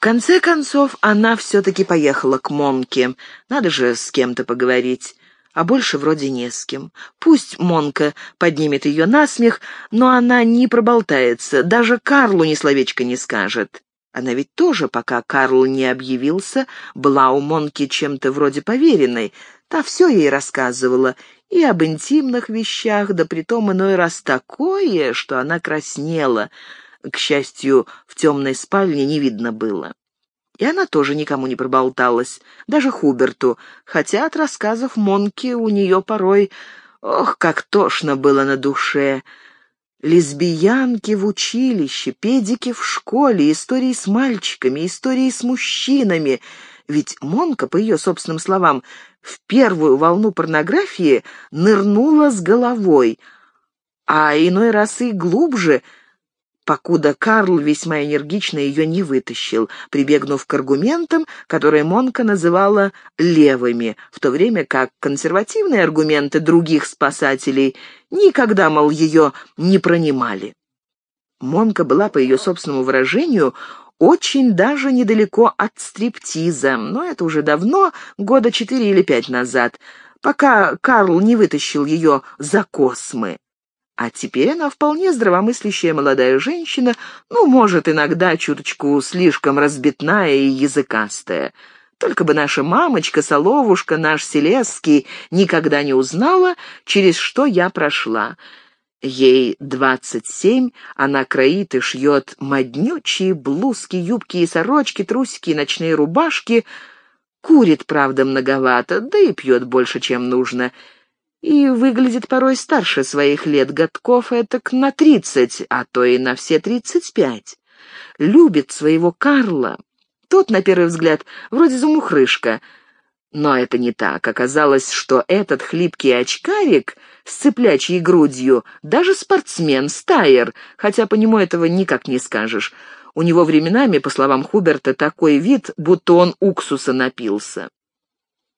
В конце концов, она все-таки поехала к Монке. Надо же с кем-то поговорить. А больше вроде не с кем. Пусть Монка поднимет ее на смех, но она не проболтается, даже Карлу ни словечко не скажет. Она ведь тоже, пока Карл не объявился, была у Монки чем-то вроде поверенной. Та все ей рассказывала, и об интимных вещах, да притом иной раз такое, что она краснела. К счастью, в темной спальне не видно было. И она тоже никому не проболталась, даже Хуберту, хотя от рассказов Монки у нее порой, ох, как тошно было на душе. Лесбиянки в училище, педики в школе, истории с мальчиками, истории с мужчинами. Ведь Монка, по ее собственным словам, в первую волну порнографии нырнула с головой, а иной раз и глубже — покуда Карл весьма энергично ее не вытащил, прибегнув к аргументам, которые Монка называла «левыми», в то время как консервативные аргументы других спасателей никогда, мол, ее не пронимали. Монка была, по ее собственному выражению, очень даже недалеко от стриптиза, но это уже давно, года четыре или пять назад, пока Карл не вытащил ее за космы. А теперь она вполне здравомыслящая молодая женщина, ну, может, иногда чуточку слишком разбитная и языкастая. Только бы наша мамочка, Соловушка, наш Селесский, никогда не узнала, через что я прошла. Ей двадцать семь, она кроит и шьет моднючие блузки, юбки и сорочки, трусики и ночные рубашки. Курит, правда, многовато, да и пьет больше, чем нужно — и выглядит порой старше своих лет, годков этак на тридцать, а то и на все тридцать пять. Любит своего Карла. Тот, на первый взгляд, вроде замухрышка, но это не так. Оказалось, что этот хлипкий очкарик с цыплячьей грудью даже спортсмен, стайер, хотя по нему этого никак не скажешь. У него временами, по словам Хуберта, такой вид, будто он уксуса напился.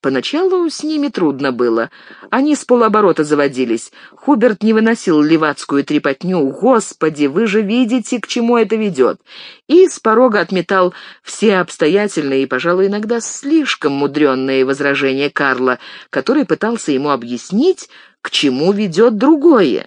Поначалу с ними трудно было. Они с полоборота заводились. Хуберт не выносил левацкую трепотню. «Господи, вы же видите, к чему это ведет!» И с порога отметал все обстоятельные и, пожалуй, иногда слишком мудренные возражения Карла, который пытался ему объяснить, к чему ведет другое.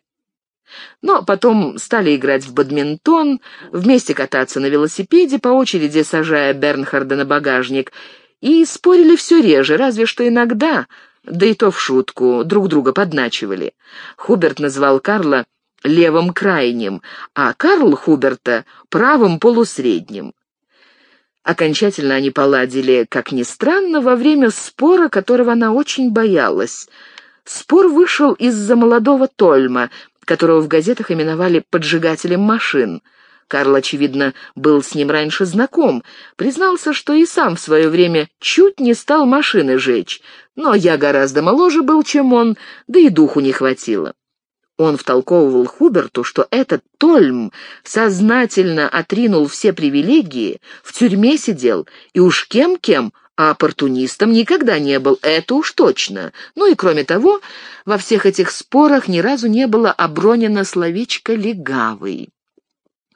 Но потом стали играть в бадминтон, вместе кататься на велосипеде, по очереди сажая Бернхарда на багажник — и спорили все реже, разве что иногда, да и то в шутку, друг друга подначивали. Хуберт назвал Карла левым крайним, а Карл Хуберта — правым полусредним. Окончательно они поладили, как ни странно, во время спора, которого она очень боялась. Спор вышел из-за молодого Тольма, которого в газетах именовали «поджигателем машин». Карл, очевидно, был с ним раньше знаком, признался, что и сам в свое время чуть не стал машины жечь, но я гораздо моложе был, чем он, да и духу не хватило. Он втолковывал Хуберту, что этот Тольм сознательно отринул все привилегии, в тюрьме сидел, и уж кем-кем, а оппортунистом никогда не был, это уж точно. Ну и кроме того, во всех этих спорах ни разу не было обронено словечко «легавый».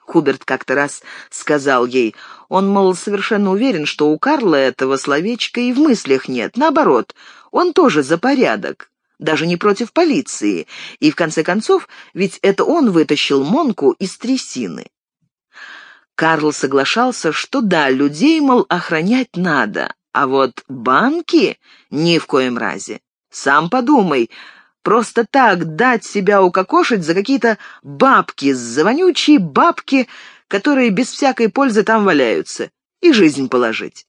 Хуберт как-то раз сказал ей, он, мол, совершенно уверен, что у Карла этого словечка и в мыслях нет. Наоборот, он тоже за порядок, даже не против полиции. И в конце концов, ведь это он вытащил Монку из трясины. Карл соглашался, что да, людей, мол, охранять надо, а вот банки ни в коем разе. Сам подумай, Просто так дать себя укокошить за какие-то бабки, за вонючие бабки, которые без всякой пользы там валяются, и жизнь положить.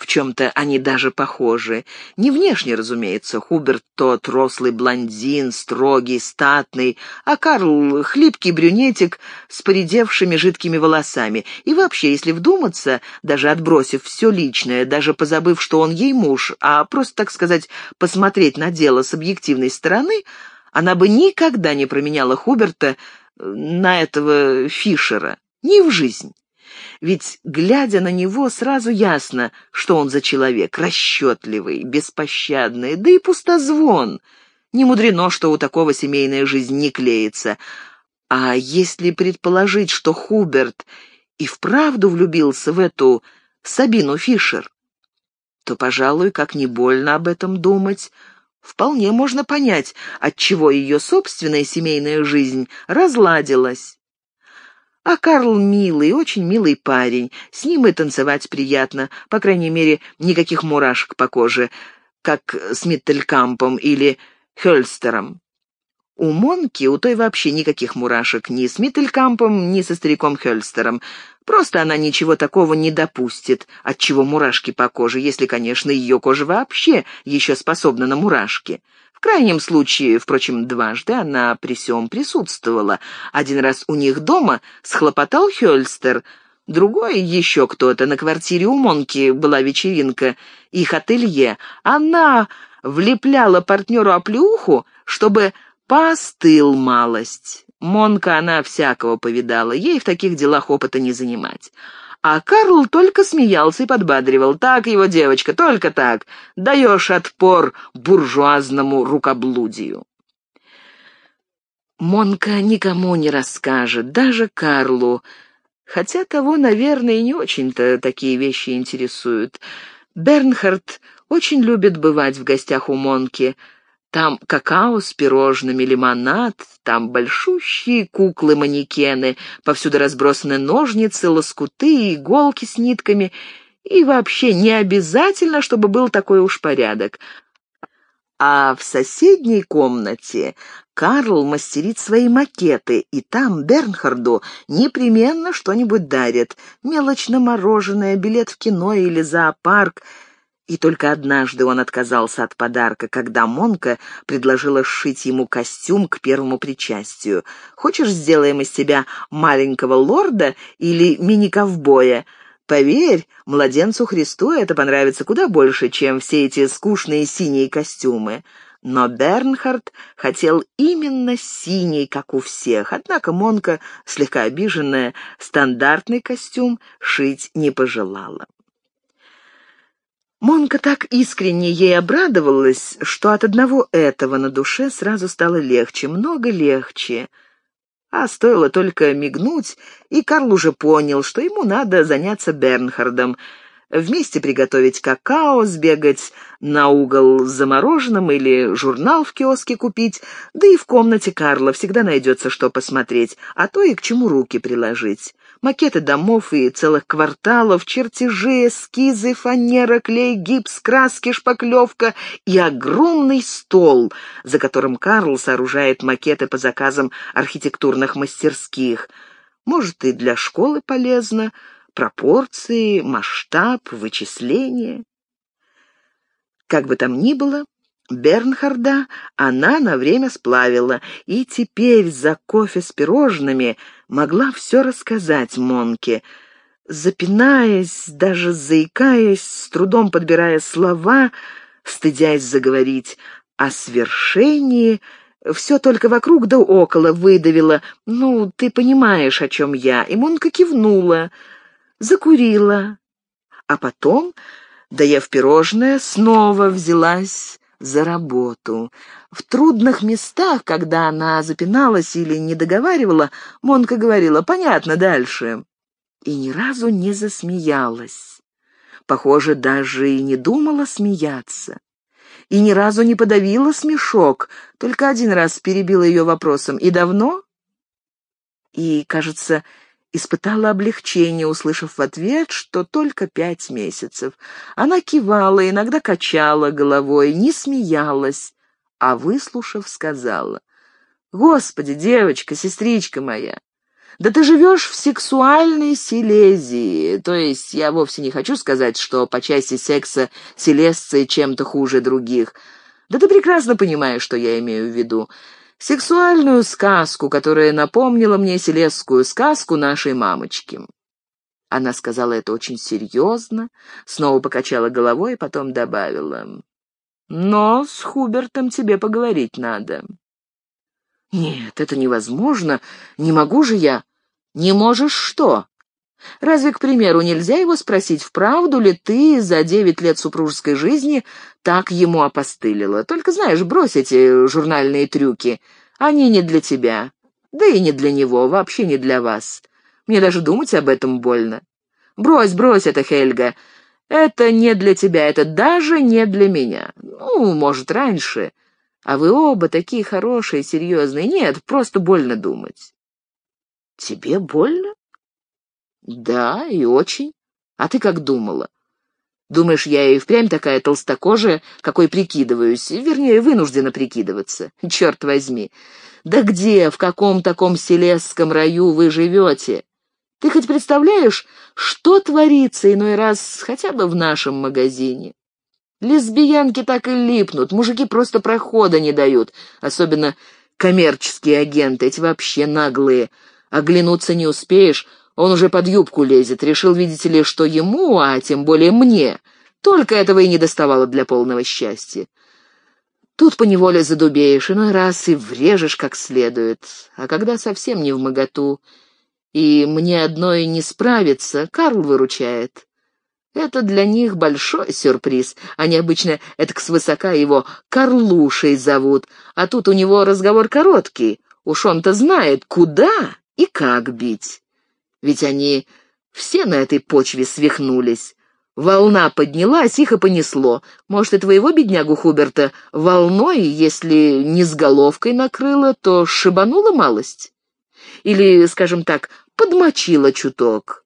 В чем-то они даже похожи. Не внешне, разумеется. Хуберт тот рослый блондин, строгий, статный, а Карл — хлипкий брюнетик с поредевшими жидкими волосами. И вообще, если вдуматься, даже отбросив все личное, даже позабыв, что он ей муж, а просто, так сказать, посмотреть на дело с объективной стороны, она бы никогда не променяла Хуберта на этого Фишера. Ни в жизнь. Ведь, глядя на него, сразу ясно, что он за человек, расчетливый, беспощадный, да и пустозвон. Не мудрено, что у такого семейная жизнь не клеится. А если предположить, что Хуберт и вправду влюбился в эту Сабину Фишер, то, пожалуй, как не больно об этом думать, вполне можно понять, отчего ее собственная семейная жизнь разладилась. А Карл милый, очень милый парень, с ним и танцевать приятно, по крайней мере, никаких мурашек по коже, как с Миттелькампом или Хёльстером. У Монки, у той вообще никаких мурашек ни с Миттелькампом, ни со стариком Хёльстером. Просто она ничего такого не допустит, от чего мурашки по коже, если, конечно, ее кожа вообще еще способна на мурашки. В крайнем случае, впрочем, дважды она при всем присутствовала. Один раз у них дома схлопотал Хёльстер, другой еще кто-то. На квартире у Монки была вечеринка, их ателье. Она влепляла партнеру оплеуху, чтобы Постыл малость. Монка она всякого повидала, ей в таких делах опыта не занимать. А Карл только смеялся и подбадривал. «Так его, девочка, только так. Даешь отпор буржуазному рукоблудию». Монка никому не расскажет, даже Карлу, хотя того, наверное, и не очень-то такие вещи интересуют. Бернхард очень любит бывать в гостях у Монки — там какао с пирожными, лимонад, там большущие куклы-манекены, повсюду разбросаны ножницы, лоскуты, иголки с нитками. И вообще не обязательно, чтобы был такой уж порядок. А в соседней комнате Карл мастерит свои макеты, и там Бернхарду непременно что-нибудь дарят. Мелочно мороженое, билет в кино или зоопарк — и только однажды он отказался от подарка, когда Монка предложила сшить ему костюм к первому причастию. «Хочешь, сделаем из тебя маленького лорда или мини-ковбоя?» Поверь, младенцу Христу это понравится куда больше, чем все эти скучные синие костюмы. Но Бернхард хотел именно синий, как у всех, однако Монка, слегка обиженная, стандартный костюм шить не пожелала. Монка так искренне ей обрадовалась, что от одного этого на душе сразу стало легче, много легче. А стоило только мигнуть, и Карл уже понял, что ему надо заняться Бернхардом, вместе приготовить какао, сбегать на угол с замороженным или журнал в киоске купить, да и в комнате Карла всегда найдется что посмотреть, а то и к чему руки приложить макеты домов и целых кварталов, чертежи, эскизы, фанера, клей, гипс, краски, шпаклевка и огромный стол, за которым Карл сооружает макеты по заказам архитектурных мастерских. Может, и для школы полезно, пропорции, масштаб, вычисления. Как бы там ни было, Бернхарда она на время сплавила, и теперь за кофе с пирожными могла все рассказать Монке, запинаясь, даже заикаясь, с трудом подбирая слова, стыдясь заговорить о свершении, все только вокруг да около выдавила. «Ну, ты понимаешь, о чем я». И Монка кивнула, закурила, а потом, доев пирожное, снова взялась за работу. В трудных местах, когда она запиналась или не договаривала, Монка говорила «понятно, дальше». И ни разу не засмеялась. Похоже, даже и не думала смеяться. И ни разу не подавила смешок, только один раз перебила ее вопросом «и давно?» И, кажется, испытала облегчение, услышав в ответ, что только пять месяцев. Она кивала, иногда качала головой, не смеялась, а, выслушав, сказала, «Господи, девочка, сестричка моя, да ты живешь в сексуальной Силезии, то есть я вовсе не хочу сказать, что по части секса селесцы чем-то хуже других. Да ты прекрасно понимаешь, что я имею в виду сексуальную сказку, которая напомнила мне селесскую сказку нашей мамочки. Она сказала это очень серьезно, снова покачала головой и потом добавила. «Но с Хубертом тебе поговорить надо». «Нет, это невозможно. Не могу же я». «Не можешь что?» Разве, к примеру, нельзя его спросить, вправду ли ты за девять лет супружеской жизни так ему опостылила? Только, знаешь, брось эти журнальные трюки. Они не для тебя. Да и не для него, вообще не для вас. Мне даже думать об этом больно. Брось, брось это, Хельга. Это не для тебя, это даже не для меня. Ну, может, раньше. А вы оба такие хорошие, серьезные. Нет, просто больно думать. Тебе больно? Да, и очень. А ты как думала? Думаешь, я и впрямь такая толстокожая, какой прикидываюсь, вернее, вынуждена прикидываться? Черт возьми! Да где, в каком таком селесском раю вы живете? Ты хоть представляешь, что творится иной раз хотя бы в нашем магазине? Лесбиянки так и липнут, мужики просто прохода не дают, особенно коммерческие агенты, эти вообще наглые. Оглянуться не успеешь, он уже под юбку лезет, решил, видите ли, что ему, а тем более мне, только этого и не доставало для полного счастья. Тут поневоле задубеешь, иной раз и врежешь как следует, а когда совсем не в моготу, и мне одной не справиться, Карл выручает. Это для них большой сюрприз. Они обычно это свысока его Карлушей зовут, а тут у него разговор короткий. Уж он-то знает, куда и как бить. Ведь они все на этой почве свихнулись. Волна поднялась, их и понесло. Может, и твоего беднягу Хуберта волной, если не с головкой накрыло, то шибанула малость? Или, скажем так, подмочила чуток?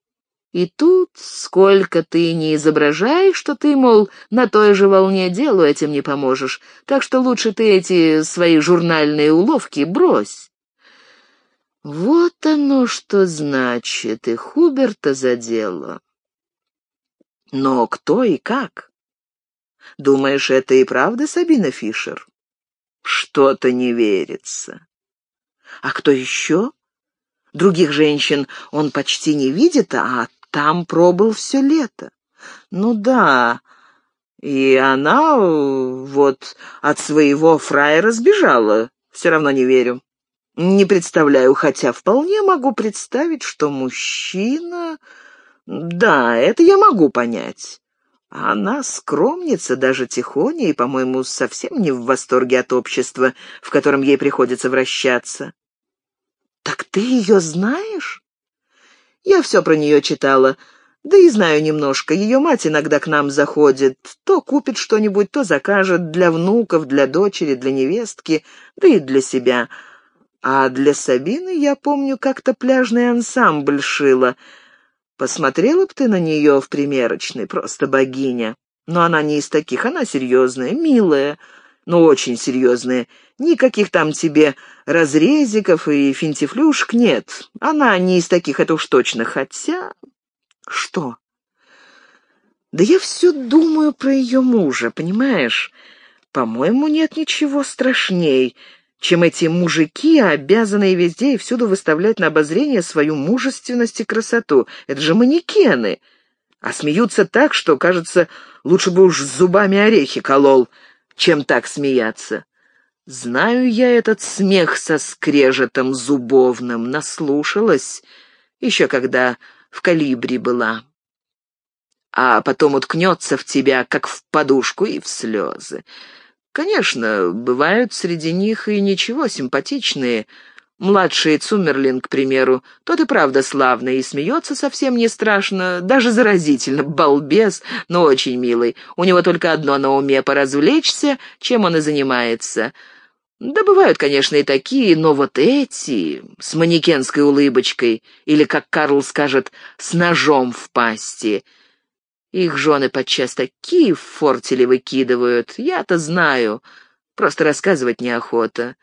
И тут, сколько ты не изображаешь, что ты, мол, на той же волне делу этим не поможешь, так что лучше ты эти свои журнальные уловки брось. Вот оно что значит, и Хуберта задело. Но кто и как? Думаешь, это и правда Сабина Фишер? Что-то не верится. А кто еще? Других женщин он почти не видит, а там пробыл все лето. Ну да, и она вот от своего фраера сбежала. Все равно не верю. Не представляю, хотя вполне могу представить, что мужчина... Да, это я могу понять. Она скромница, даже тихоня, и, по-моему, совсем не в восторге от общества, в котором ей приходится вращаться. «Так ты ее знаешь?» Я все про нее читала, да и знаю немножко. Ее мать иногда к нам заходит, то купит что-нибудь, то закажет для внуков, для дочери, для невестки, да и для себя. А для Сабины, я помню, как-то пляжный ансамбль шила. Посмотрела б ты на нее в примерочной, просто богиня. Но она не из таких, она серьезная, милая, но очень серьезная. Никаких там тебе разрезиков и финтифлюшек нет. Она не из таких, это уж точно. Хотя... Что? Да я все думаю про ее мужа, понимаешь? По-моему, нет ничего страшней, чем эти мужики, обязанные везде и всюду выставлять на обозрение свою мужественность и красоту. Это же манекены. А смеются так, что, кажется, лучше бы уж зубами орехи колол, чем так смеяться. Знаю я этот смех со скрежетом зубовным, наслушалась, еще когда в калибре была. А потом уткнется в тебя, как в подушку, и в слезы. Конечно, бывают среди них и ничего симпатичные, Младший Цумерлин, к примеру, тот и правда славный, и смеется совсем не страшно, даже заразительно, балбес, но очень милый. У него только одно на уме — поразвлечься, чем он и занимается. Да бывают, конечно, и такие, но вот эти, с манекенской улыбочкой, или, как Карл скажет, с ножом в пасти. Их жены подчас такие фортели выкидывают, я-то знаю, просто рассказывать неохота.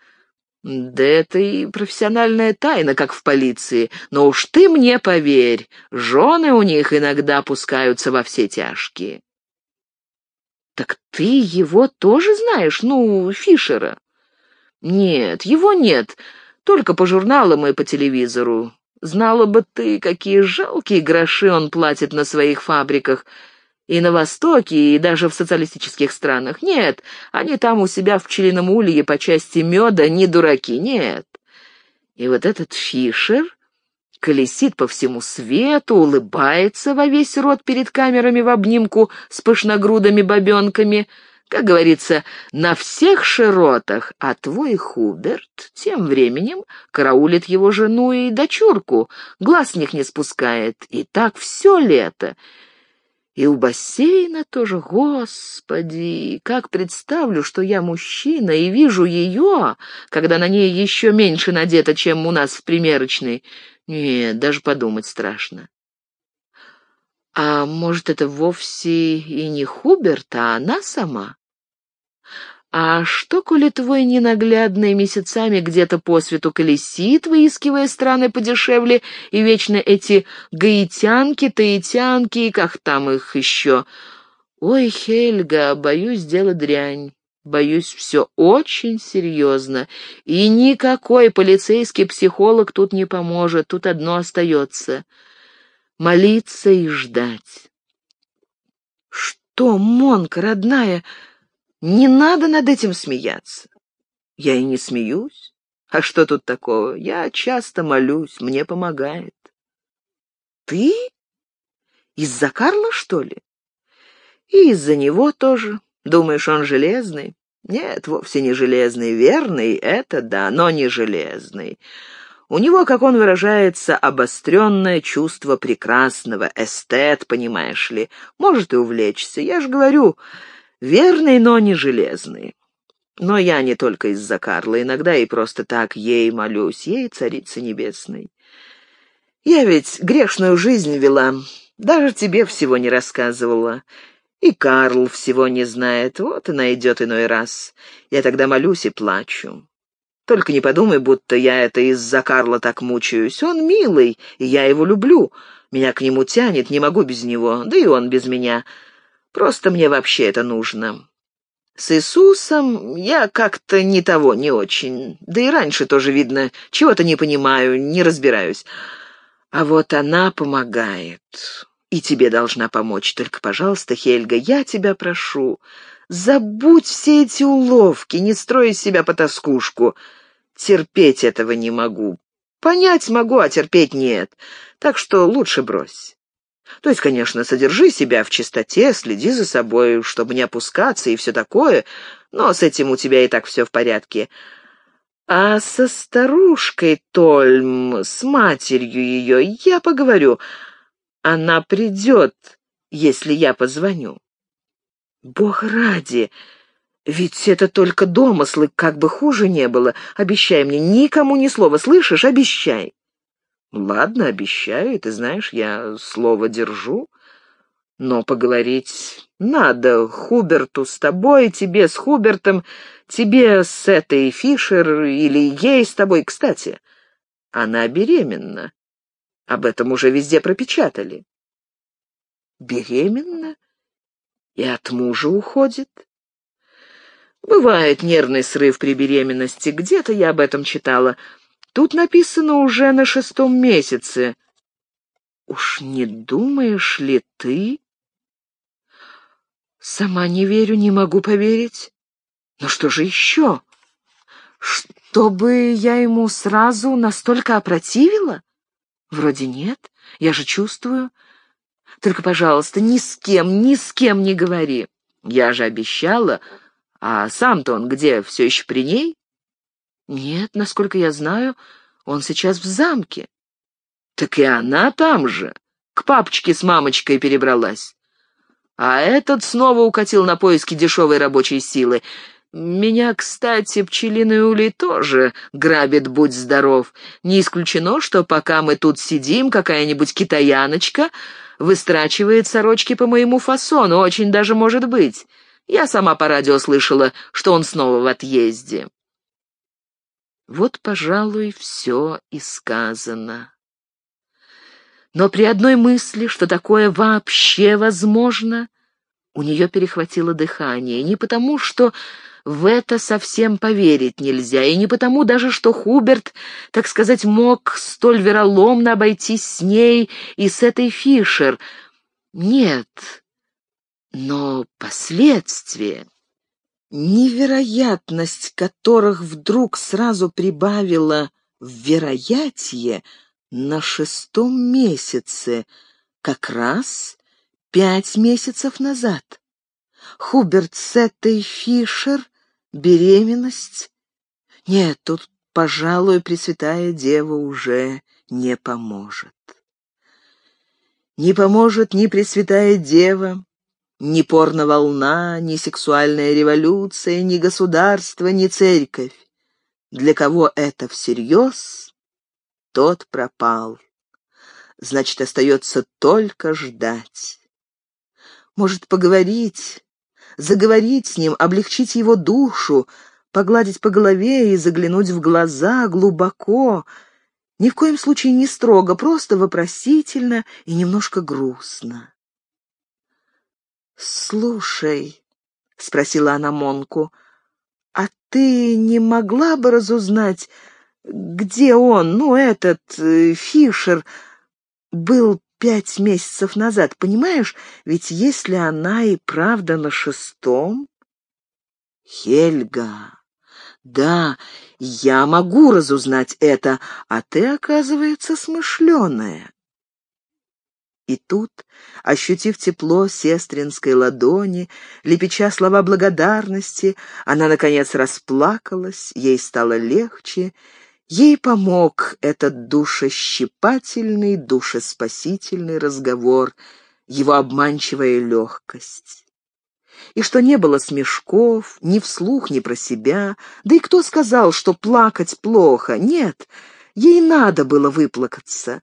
Да это и профессиональная тайна, как в полиции. Но уж ты мне поверь, жены у них иногда опускаются во все тяжкие. Так ты его тоже знаешь, ну, Фишера? Нет, его нет, только по журналам и по телевизору. Знала бы ты, какие жалкие гроши он платит на своих фабриках, и на Востоке, и даже в социалистических странах. Нет, они там у себя в пчелином улье по части меда не дураки, нет. И вот этот Фишер колесит по всему свету, улыбается во весь рот перед камерами в обнимку с пышногрудыми бабенками, как говорится, на всех широтах, а твой Хуберт тем временем караулит его жену и дочурку, глаз с них не спускает, и так все лето. И у бассейна тоже, господи, как представлю, что я мужчина и вижу ее, когда на ней еще меньше надето, чем у нас в примерочной. Нет, даже подумать страшно. А может, это вовсе и не Хуберт, а она сама? А что, коли твой ненаглядный месяцами где-то по свету колесит, выискивая страны подешевле, и вечно эти гаитянки, таитянки, и как там их еще? Ой, Хельга, боюсь, дело дрянь. Боюсь, все очень серьезно, и никакой полицейский психолог тут не поможет, тут одно остается — молиться и ждать. «Что, Монка, родная?» Не надо над этим смеяться. Я и не смеюсь. А что тут такого? Я часто молюсь, мне помогает. Ты? Из-за Карла, что ли? И из-за него тоже. Думаешь, он железный? Нет, вовсе не железный. Верный — это да, но не железный. У него, как он выражается, обостренное чувство прекрасного, эстет, понимаешь ли. Может и увлечься. Я же говорю, Верный, но не железный. Но я не только из-за Карла, иногда и просто так ей молюсь, ей, царица небесной. Я ведь грешную жизнь вела, даже тебе всего не рассказывала. И Карл всего не знает, вот и найдет иной раз. Я тогда молюсь и плачу. Только не подумай, будто я это из-за Карла так мучаюсь. Он милый, и я его люблю. Меня к нему тянет, не могу без него, да и он без меня. Просто мне вообще это нужно. С Иисусом я как-то не того, не очень. Да и раньше тоже, видно, чего-то не понимаю, не разбираюсь. А вот она помогает. И тебе должна помочь. Только, пожалуйста, Хельга, я тебя прошу, забудь все эти уловки, не строй из себя потаскушку. Терпеть этого не могу. Понять могу, а терпеть нет. Так что лучше брось. То есть, конечно, содержи себя в чистоте, следи за собой, чтобы не опускаться и все такое, но с этим у тебя и так все в порядке. А со старушкой Тольм, с матерью ее, я поговорю. Она придет, если я позвоню. Бог ради! Ведь это только домыслы, как бы хуже не было. Обещай мне, никому ни слова, слышишь? Обещай. Ладно, обещаю, ты знаешь, я слово держу. Но поговорить надо Хуберту с тобой, тебе с Хубертом, тебе с этой Фишер или ей с тобой. Кстати, она беременна. Об этом уже везде пропечатали. Беременна? И от мужа уходит? Бывает нервный срыв при беременности. Где-то я об этом читала. Тут написано уже на шестом месяце. Уж не думаешь ли ты? Сама не верю, не могу поверить. Но что же еще? Чтобы я ему сразу настолько опротивила? Вроде нет, я же чувствую. Только, пожалуйста, ни с кем, ни с кем не говори. Я же обещала, а сам-то он где, все еще при ней? «Нет, насколько я знаю, он сейчас в замке». «Так и она там же, к папочке с мамочкой перебралась. А этот снова укатил на поиски дешевой рабочей силы. Меня, кстати, пчелиный улей тоже грабит, будь здоров. Не исключено, что пока мы тут сидим, какая-нибудь китаяночка выстрачивает сорочки по моему фасону, очень даже может быть. Я сама по радио слышала, что он снова в отъезде. Вот, пожалуй, все и сказано. Но при одной мысли, что такое вообще возможно, у нее перехватило дыхание. Не потому, что в это совсем поверить нельзя, и не потому даже, что Хуберт, так сказать, мог столь вероломно обойтись с ней и с этой Фишер. Нет, но последствия невероятность которых вдруг сразу прибавила в вероятие на шестом месяце, как раз пять месяцев назад. Хуберт с этой Фишер? Беременность? Нет, тут, пожалуй, Пресвятая Дева уже не поможет. Не поможет ни Пресвятая Дева, ни порно-волна, ни сексуальная революция, ни государство, ни церковь. Для кого это всерьез, тот пропал. Значит, остается только ждать. Может, поговорить, заговорить с ним, облегчить его душу, погладить по голове и заглянуть в глаза глубоко, ни в коем случае не строго, просто вопросительно и немножко грустно. «Слушай», — спросила она Монку, — «а ты не могла бы разузнать, где он, ну, этот, э, Фишер, был пять месяцев назад, понимаешь? Ведь если она и правда на шестом...» «Хельга, да, я могу разузнать это, а ты, оказывается, смышленая». И тут, ощутив тепло сестринской ладони, лепеча слова благодарности, она, наконец, расплакалась, ей стало легче, ей помог этот душещипательный, душеспасительный разговор, его обманчивая легкость. И что не было смешков, ни вслух, ни про себя, да и кто сказал, что плакать плохо? Нет, ей надо было выплакаться.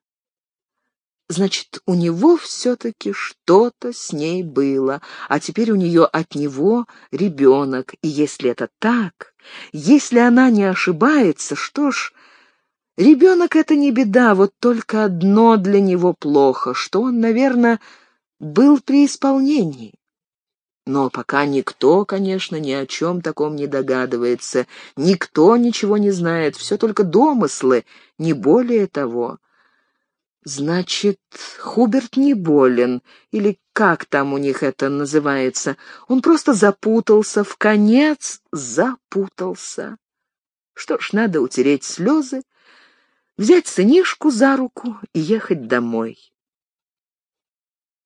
Значит, у него все-таки что-то с ней было, а теперь у нее от него ребенок. И если это так, если она не ошибается, что ж, ребенок — это не беда, вот только одно для него плохо, что он, наверное, был при исполнении. Но пока никто, конечно, ни о чем таком не догадывается, никто ничего не знает, все только домыслы, не более того. Значит, Хуберт не болен, или как там у них это называется. Он просто запутался, в конец запутался. Что ж, надо утереть слезы, взять сынишку за руку и ехать домой.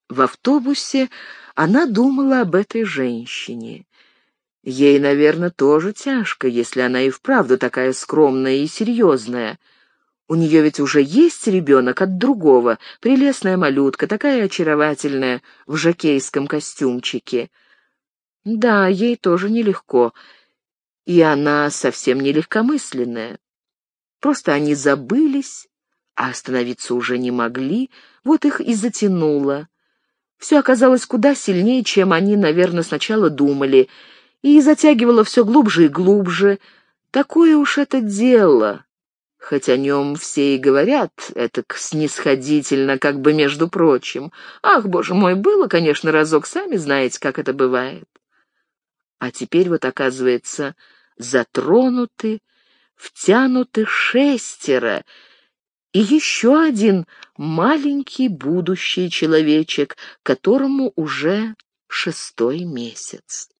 В автобусе она думала об этой женщине. Ей, наверное, тоже тяжко, если она и вправду такая скромная и серьезная — у нее ведь уже есть ребенок от другого, прелестная малютка, такая очаровательная, в жакейском костюмчике. Да, ей тоже нелегко, и она совсем не легкомысленная. Просто они забылись, а остановиться уже не могли, вот их и затянуло. Все оказалось куда сильнее, чем они, наверное, сначала думали, и затягивало все глубже и глубже. Такое уж это дело хоть о нем все и говорят, это снисходительно, как бы между прочим. Ах, боже мой, было, конечно, разок, сами знаете, как это бывает. А теперь вот, оказывается, затронуты, втянуты шестеро, и еще один маленький будущий человечек, которому уже шестой месяц.